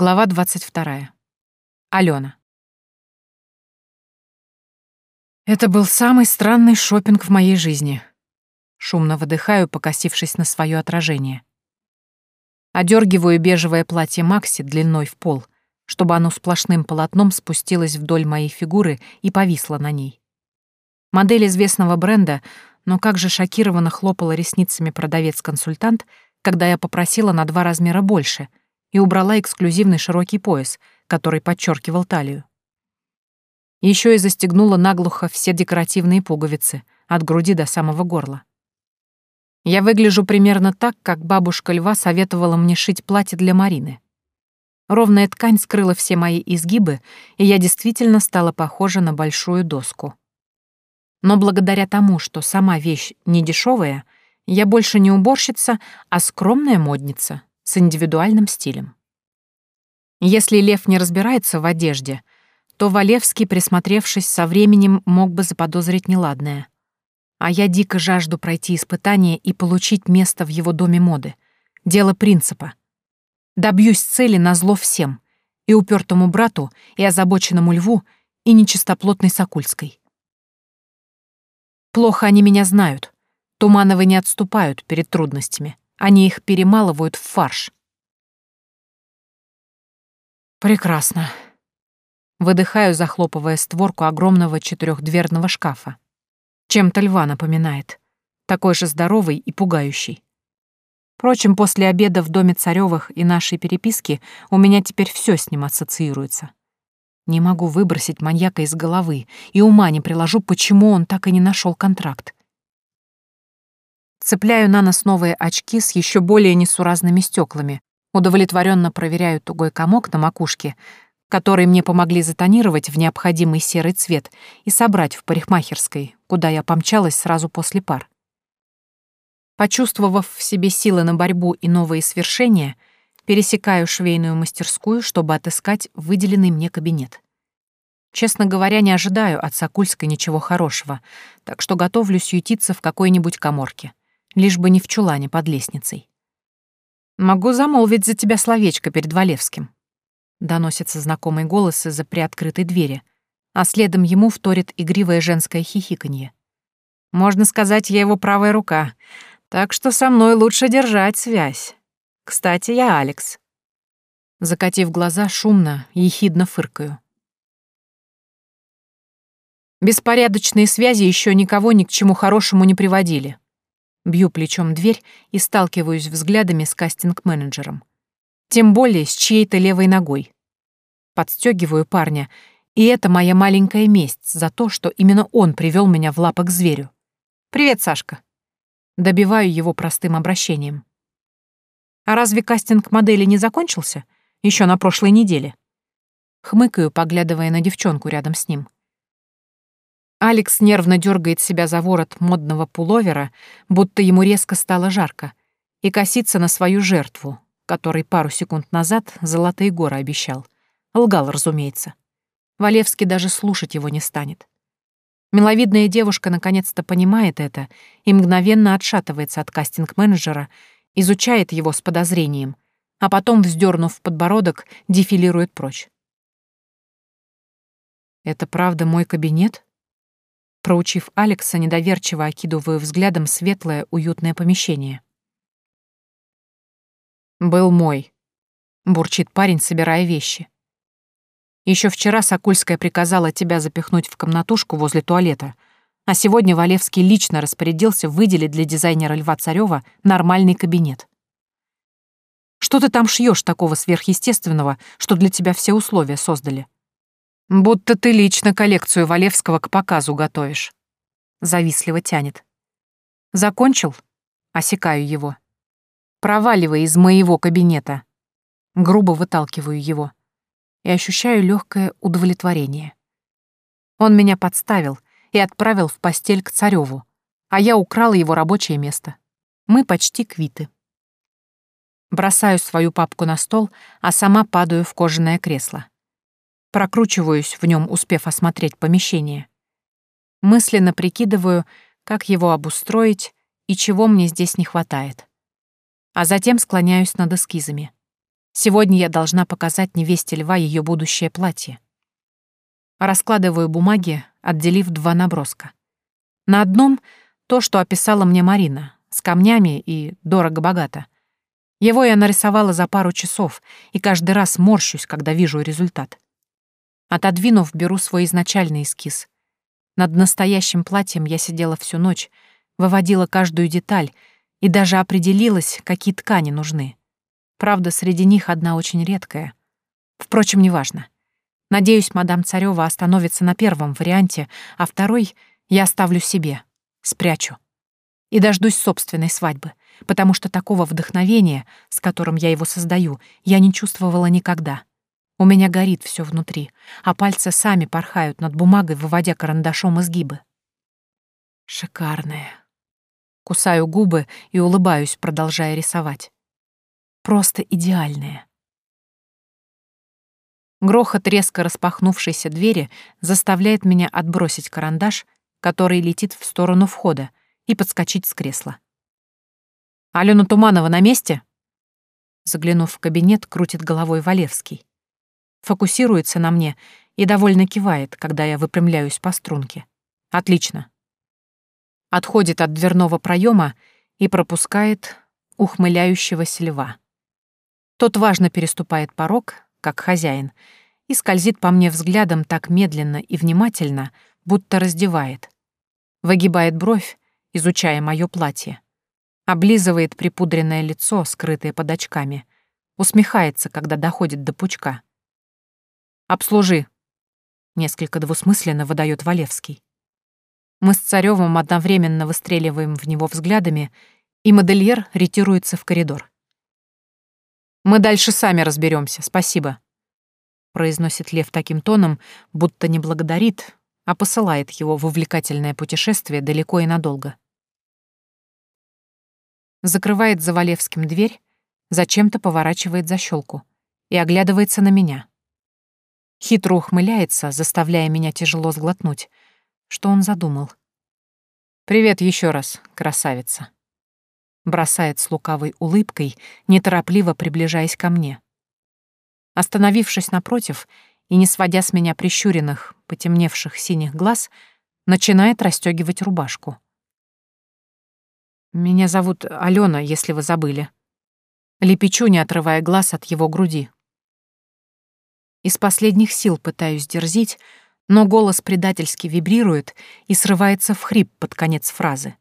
Глава 22. Алена. Это был самый странный шопинг в моей жизни. Шумно выдыхаю, покосившись на свое отражение. Одергиваю бежевое платье Макси длиной в пол, чтобы оно сплошным полотном спустилось вдоль моей фигуры и повисло на ней. Модель известного бренда, но как же шокированно хлопала ресницами продавец-консультант, когда я попросила на два размера больше — и убрала эксклюзивный широкий пояс, который подчеркивал талию. Еще и застегнула наглухо все декоративные пуговицы, от груди до самого горла. Я выгляжу примерно так, как бабушка льва советовала мне шить платье для Марины. Ровная ткань скрыла все мои изгибы, и я действительно стала похожа на большую доску. Но благодаря тому, что сама вещь не дешевая, я больше не уборщица, а скромная модница, с индивидуальным стилем. Если Лев не разбирается в одежде, то Валевский, присмотревшись со временем, мог бы заподозрить неладное. А я дико жажду пройти испытание и получить место в его доме моды. Дело принципа. Добьюсь цели на зло всем — и упертому брату, и озабоченному льву, и нечистоплотной Сокульской. Плохо они меня знают. Тумановы не отступают перед трудностями. Они их перемалывают в фарш. Прекрасно. Выдыхаю, захлопывая створку огромного четырехдверного шкафа. Чем-то льва напоминает. Такой же здоровый и пугающий. Впрочем, после обеда в доме Царёвых и нашей переписки у меня теперь все с ним ассоциируется. Не могу выбросить маньяка из головы, и ума не приложу, почему он так и не нашел контракт. Цепляю на нос новые очки с еще более несуразными стеклами, удовлетворенно проверяю тугой комок на макушке, который мне помогли затонировать в необходимый серый цвет и собрать в парикмахерской, куда я помчалась сразу после пар. Почувствовав в себе силы на борьбу и новые свершения, пересекаю швейную мастерскую, чтобы отыскать выделенный мне кабинет. Честно говоря, не ожидаю от Сокульской ничего хорошего, так что готовлюсь ютиться в какой-нибудь коморке лишь бы не в чулане под лестницей. «Могу замолвить за тебя словечко перед Валевским», — доносится знакомый голос из-за приоткрытой двери, а следом ему вторит игривое женское хихиканье. «Можно сказать, я его правая рука, так что со мной лучше держать связь. Кстати, я Алекс». Закатив глаза, шумно, ехидно фыркаю. Беспорядочные связи еще никого ни к чему хорошему не приводили. Бью плечом дверь и сталкиваюсь взглядами с кастинг-менеджером. Тем более с чьей-то левой ногой. Подстегиваю парня, и это моя маленькая месть за то, что именно он привел меня в лапы к зверю. «Привет, Сашка». Добиваю его простым обращением. «А разве кастинг модели не закончился? Еще на прошлой неделе?» Хмыкаю, поглядывая на девчонку рядом с ним. Алекс нервно дергает себя за ворот модного пуловера, будто ему резко стало жарко, и косится на свою жертву, которой пару секунд назад золотые горы обещал. Лгал, разумеется. Валевский даже слушать его не станет. Миловидная девушка наконец-то понимает это и мгновенно отшатывается от кастинг-менеджера, изучает его с подозрением, а потом, вздернув подбородок, дефилирует прочь. «Это правда мой кабинет?» Проучив Алекса, недоверчиво окидываю взглядом светлое, уютное помещение. «Был мой», — бурчит парень, собирая вещи. Еще вчера Сокольская приказала тебя запихнуть в комнатушку возле туалета, а сегодня Валевский лично распорядился выделить для дизайнера Льва Царева нормальный кабинет. Что ты там шьешь такого сверхъестественного, что для тебя все условия создали?» Будто ты лично коллекцию Валевского к показу готовишь. Завистливо тянет. Закончил? Осекаю его. Проваливай из моего кабинета. Грубо выталкиваю его. И ощущаю легкое удовлетворение. Он меня подставил и отправил в постель к Цареву, а я украла его рабочее место. Мы почти квиты. Бросаю свою папку на стол, а сама падаю в кожаное кресло. Прокручиваюсь в нем, успев осмотреть помещение. Мысленно прикидываю, как его обустроить и чего мне здесь не хватает. А затем склоняюсь над эскизами. Сегодня я должна показать невесте льва ее будущее платье. Раскладываю бумаги, отделив два наброска. На одном — то, что описала мне Марина, с камнями и дорого-богато. Его я нарисовала за пару часов, и каждый раз морщусь, когда вижу результат. Отодвинув, беру свой изначальный эскиз. Над настоящим платьем я сидела всю ночь, выводила каждую деталь и даже определилась, какие ткани нужны. Правда, среди них одна очень редкая. Впрочем, неважно. Надеюсь, мадам Царёва остановится на первом варианте, а второй я оставлю себе, спрячу. И дождусь собственной свадьбы, потому что такого вдохновения, с которым я его создаю, я не чувствовала никогда. У меня горит все внутри, а пальцы сами порхают над бумагой, выводя карандашом изгибы. Шикарная. Кусаю губы и улыбаюсь, продолжая рисовать. Просто идеальная. Грохот резко распахнувшейся двери заставляет меня отбросить карандаш, который летит в сторону входа, и подскочить с кресла. «Алена Туманова на месте?» Заглянув в кабинет, крутит головой Валевский. Фокусируется на мне и довольно кивает, когда я выпрямляюсь по струнке. «Отлично». Отходит от дверного проема и пропускает ухмыляющегося льва. Тот важно переступает порог, как хозяин, и скользит по мне взглядом так медленно и внимательно, будто раздевает. Выгибает бровь, изучая мое платье. Облизывает припудренное лицо, скрытое под очками. Усмехается, когда доходит до пучка. «Обслужи», — несколько двусмысленно выдает Валевский. Мы с Царёвым одновременно выстреливаем в него взглядами, и модельер ретируется в коридор. Мы дальше сами разберемся, спасибо», — произносит Лев таким тоном, будто не благодарит, а посылает его в увлекательное путешествие далеко и надолго. Закрывает за Валевским дверь, зачем-то поворачивает защелку и оглядывается на меня. Хитро ухмыляется, заставляя меня тяжело сглотнуть. Что он задумал? «Привет еще раз, красавица» бросает с лукавой улыбкой, неторопливо приближаясь ко мне. Остановившись напротив и не сводя с меня прищуренных, потемневших синих глаз, начинает расстегивать рубашку. «Меня зовут Алена, если вы забыли». Лепечу, не отрывая глаз от его груди. Из последних сил пытаюсь дерзить, но голос предательски вибрирует и срывается в хрип под конец фразы.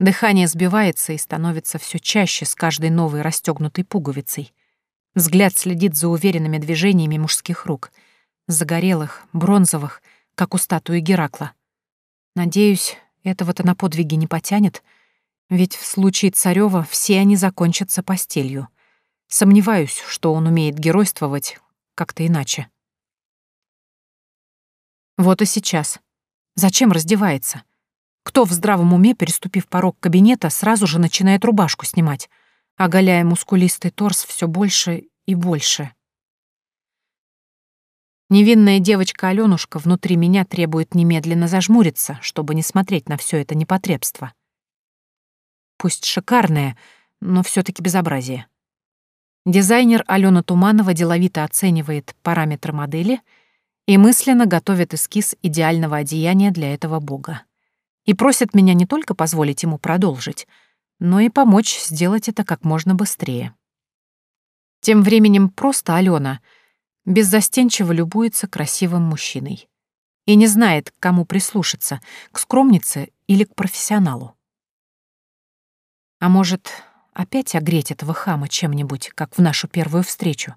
Дыхание сбивается и становится все чаще с каждой новой расстегнутой пуговицей. Взгляд следит за уверенными движениями мужских рук, загорелых, бронзовых, как у статуи Геракла. Надеюсь, этого-то на подвиги не потянет, ведь в случае Царёва все они закончатся постелью. Сомневаюсь, что он умеет геройствовать как-то иначе. Вот и сейчас. Зачем раздевается? Кто в здравом уме, переступив порог кабинета, сразу же начинает рубашку снимать, оголяя мускулистый торс все больше и больше? Невинная девочка Алёнушка внутри меня требует немедленно зажмуриться, чтобы не смотреть на все это непотребство. Пусть шикарное, но все таки безобразие. Дизайнер Алена Туманова деловито оценивает параметры модели и мысленно готовит эскиз идеального одеяния для этого бога и просит меня не только позволить ему продолжить, но и помочь сделать это как можно быстрее. Тем временем просто Алена беззастенчиво любуется красивым мужчиной и не знает, к кому прислушаться, к скромнице или к профессионалу. А может, опять огреть этого хама чем-нибудь, как в нашу первую встречу?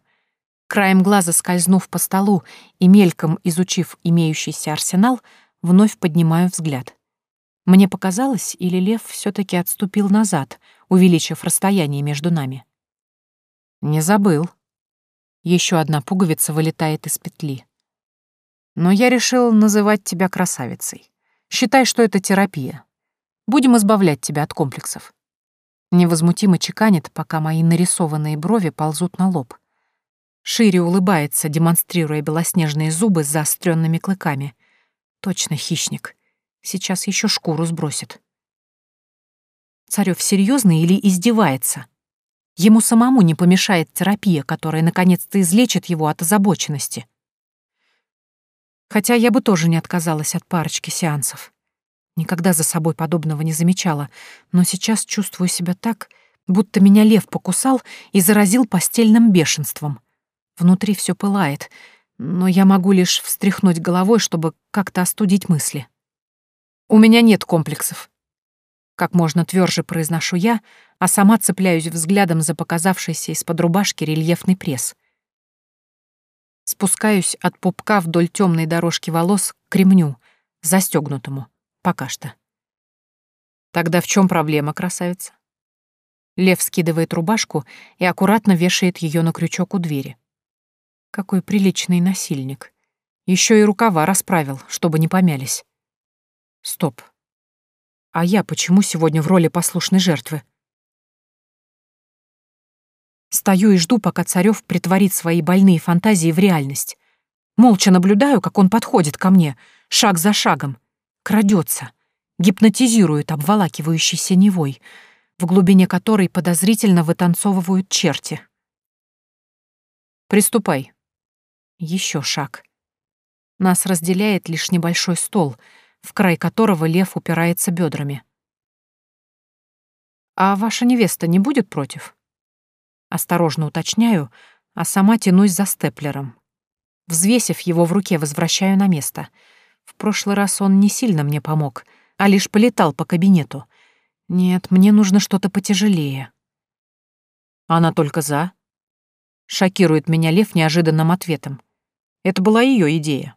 Краем глаза скользнув по столу и мельком изучив имеющийся арсенал, вновь поднимаю взгляд. Мне показалось, или лев все таки отступил назад, увеличив расстояние между нами? Не забыл. Еще одна пуговица вылетает из петли. Но я решил называть тебя красавицей. Считай, что это терапия. Будем избавлять тебя от комплексов. Невозмутимо чеканит, пока мои нарисованные брови ползут на лоб. Шире улыбается, демонстрируя белоснежные зубы с заостренными клыками. Точно хищник. Сейчас еще шкуру сбросит. Царев серьезный или издевается? Ему самому не помешает терапия, которая наконец-то излечит его от озабоченности. Хотя я бы тоже не отказалась от парочки сеансов. Никогда за собой подобного не замечала, но сейчас чувствую себя так, будто меня лев покусал и заразил постельным бешенством. Внутри все пылает, но я могу лишь встряхнуть головой, чтобы как-то остудить мысли. У меня нет комплексов. Как можно тверже произношу я, а сама цепляюсь взглядом за показавшийся из-под рубашки рельефный пресс. Спускаюсь от пупка вдоль темной дорожки волос к ремню, застегнутому, пока что. Тогда в чем проблема, красавица? Лев скидывает рубашку и аккуратно вешает ее на крючок у двери. Какой приличный насильник. Еще и рукава расправил, чтобы не помялись. Стоп. А я почему сегодня в роли послушной жертвы? Стою и жду, пока Царёв притворит свои больные фантазии в реальность. Молча наблюдаю, как он подходит ко мне, шаг за шагом, крадется, гипнотизирует обволакивающей синевой, в глубине которой подозрительно вытанцовывают черти. «Приступай». Еще шаг. Нас разделяет лишь небольшой стол, в край которого лев упирается бедрами. «А ваша невеста не будет против?» Осторожно уточняю, а сама тянусь за степлером. Взвесив его в руке, возвращаю на место. В прошлый раз он не сильно мне помог, а лишь полетал по кабинету. Нет, мне нужно что-то потяжелее. Она только за. Шокирует меня Лев неожиданным ответом. Это была ее идея.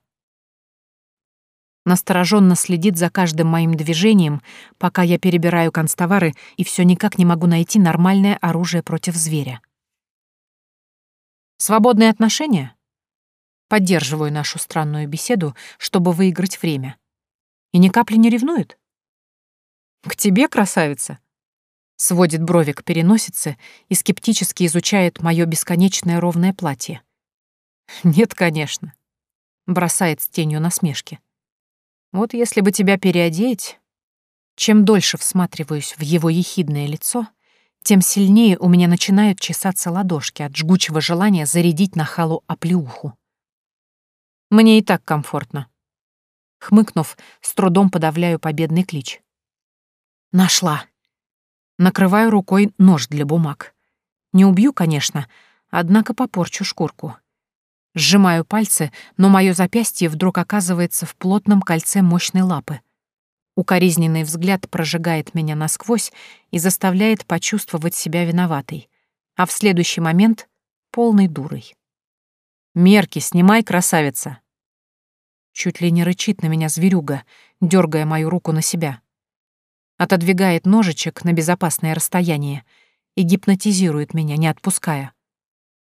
Настороженно следит за каждым моим движением, пока я перебираю констовары и все никак не могу найти нормальное оружие против зверя. Свободные отношения? Поддерживаю нашу странную беседу, чтобы выиграть время. И ни капли не ревнует? К тебе, красавица? Сводит брови к переносице и скептически изучает мое бесконечное ровное платье. Нет, конечно. Бросает с тенью насмешки. Вот если бы тебя переодеть... Чем дольше всматриваюсь в его ехидное лицо, тем сильнее у меня начинают чесаться ладошки от жгучего желания зарядить на халу оплеуху. Мне и так комфортно. Хмыкнув, с трудом подавляю победный клич. Нашла. Накрываю рукой нож для бумаг. Не убью, конечно, однако попорчу шкурку. Сжимаю пальцы, но мое запястье вдруг оказывается в плотном кольце мощной лапы. Укоризненный взгляд прожигает меня насквозь и заставляет почувствовать себя виноватой, а в следующий момент — полной дурой. «Мерки, снимай, красавица!» Чуть ли не рычит на меня зверюга, дергая мою руку на себя. Отодвигает ножичек на безопасное расстояние и гипнотизирует меня, не отпуская.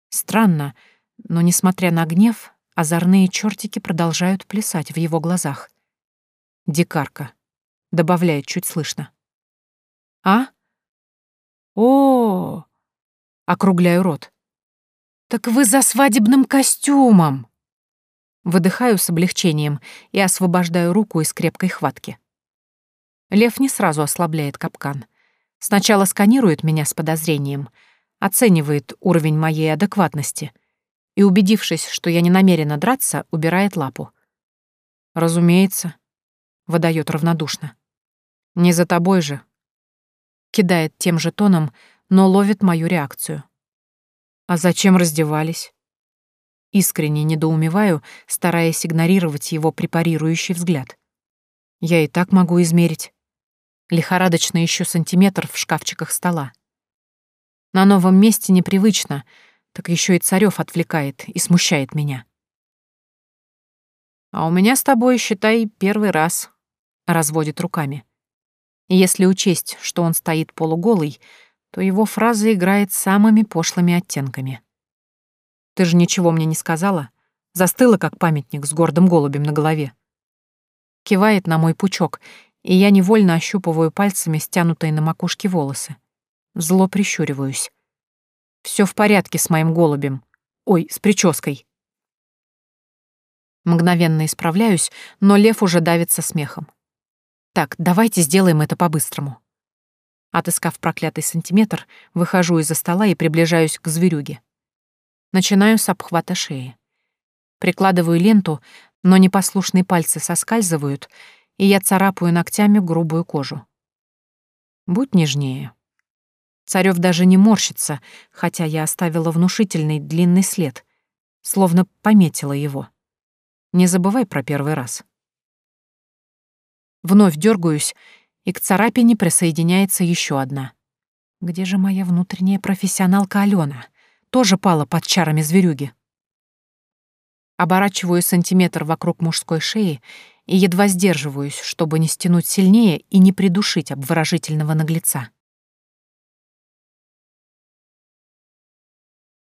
Странно, — но, несмотря на гнев, озорные чертики продолжают плясать в его глазах. «Дикарка», — добавляет чуть слышно. «А? О, -о, -о, округляю рот. «Так вы за свадебным костюмом!» Выдыхаю с облегчением и освобождаю руку из крепкой хватки. Лев не сразу ослабляет капкан. Сначала сканирует меня с подозрением, оценивает уровень моей адекватности — и, убедившись, что я не намерена драться, убирает лапу. «Разумеется», — выдает равнодушно. «Не за тобой же». Кидает тем же тоном, но ловит мою реакцию. «А зачем раздевались?» Искренне недоумеваю, стараясь игнорировать его препарирующий взгляд. Я и так могу измерить. Лихорадочно ищу сантиметр в шкафчиках стола. На новом месте непривычно — так еще и Царев отвлекает и смущает меня. А у меня с тобой, считай, первый раз, разводит руками. Если учесть, что он стоит полуголый, то его фраза играет самыми пошлыми оттенками. Ты же ничего мне не сказала? Застыла, как памятник с гордым голубем на голове. Кивает на мой пучок, и я невольно ощупываю пальцами стянутые на макушке волосы. Зло прищуриваюсь. Все в порядке с моим голубем. Ой, с прической. Мгновенно исправляюсь, но лев уже давится смехом. Так, давайте сделаем это по-быстрому. Отыскав проклятый сантиметр, выхожу из-за стола и приближаюсь к зверюге. Начинаю с обхвата шеи. Прикладываю ленту, но непослушные пальцы соскальзывают, и я царапаю ногтями грубую кожу. Будь нежнее. Царев даже не морщится, хотя я оставила внушительный длинный след, словно пометила его. Не забывай про первый раз. Вновь дергаюсь, и к царапине присоединяется еще одна. Где же моя внутренняя профессионалка Алена? Тоже пала под чарами зверюги. Оборачиваю сантиметр вокруг мужской шеи и едва сдерживаюсь, чтобы не стянуть сильнее и не придушить обворожительного наглеца.